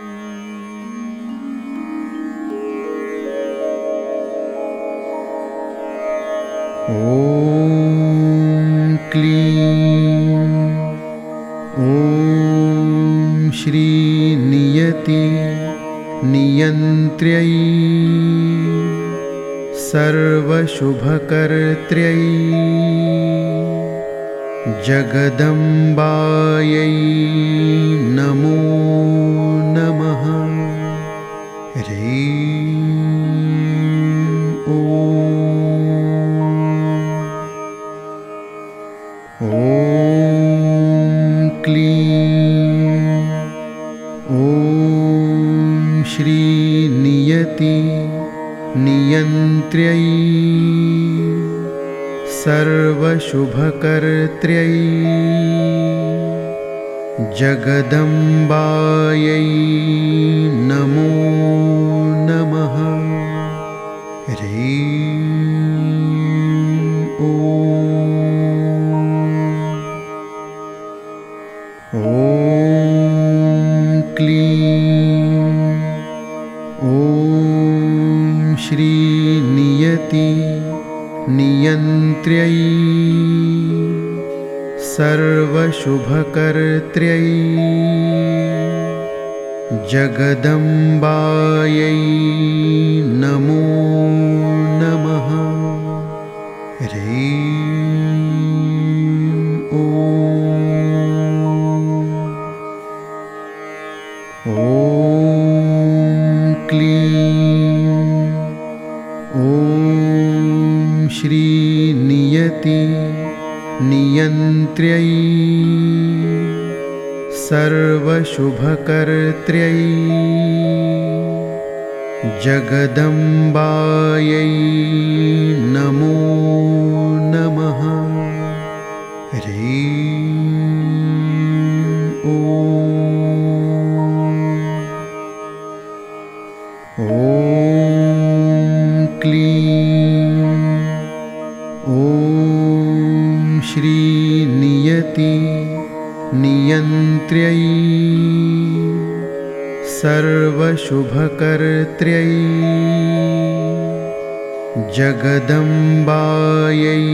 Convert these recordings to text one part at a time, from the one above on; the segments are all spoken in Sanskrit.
ॐ क्लीं। ॐ श्रीनियति नियन्त्र्यै। सर्वशुभकर्त्र्यै जगदम्बायै नमो नमः। रे ॐ। क्लीं। नियन्त्र्यै सर्वशुभकर्त्र्यै जगदम्बायै नमो नमः। ॐ क्लीं। ॐ श्रीनियति नियन्त्र्यै सर्वशुभकर्त्र्यै जगदम्बायै नमो नमः। रे क्लीं। ॐ श्रीनियति नियन्त्र्यै सर्वशुभकर्त्र्यै जगदम्बायै नमो नमः। ॐ क्लीं नियन्त्र्यै सर्वशुभकर्त्र्यै जगदम्बायै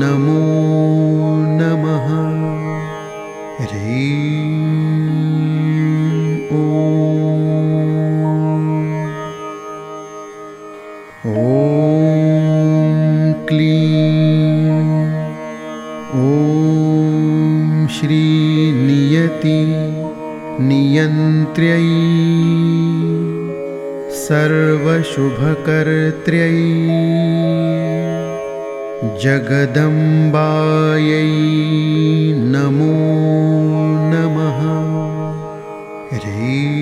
नमो नमः। रे ॐ श्रीनियति नियन्त्र्यै सर्वशुभकर्त्र्यै जगदम्बायै नमो नमः। रे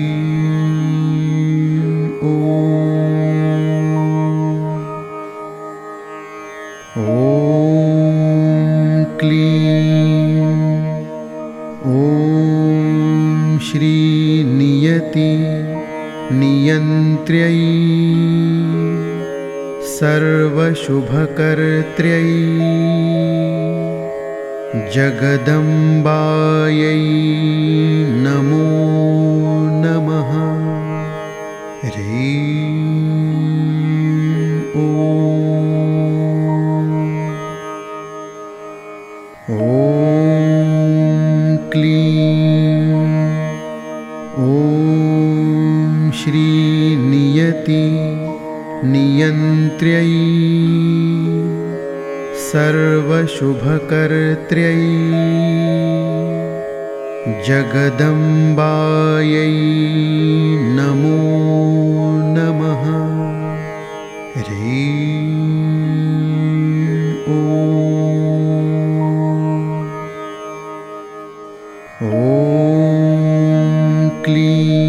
नियन्त्र्यै सर्वशुभकर्त्र्यै जगदम्बायै नमो नमः। रे क्लीं नियन्त्र्यै सर्वशुभकर्त्र्यै जगदम्बायै नमो नमः। रे क्लीं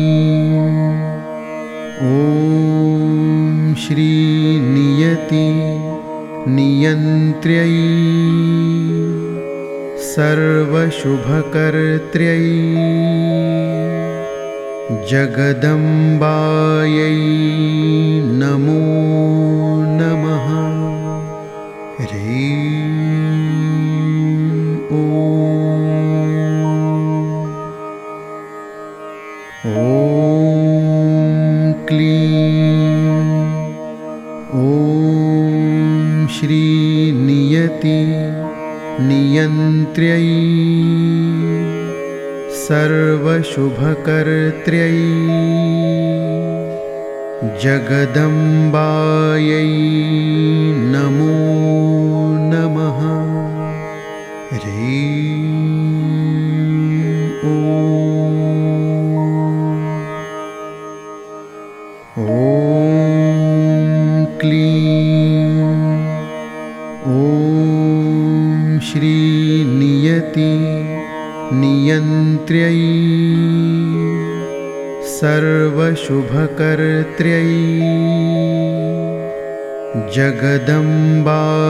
ॐ श्रीनियति नियन्त्र्यै सर्वशुभकर्त्र्यै जगदम्बायै नमो नमः श्रीनियति नियन्त्र्यै सर्वशुभकर्त्र्यै जगदम्बायै नमो नमः नियन्त्र्यै सर्वशुभकर्त्र्यै जगदम्बायै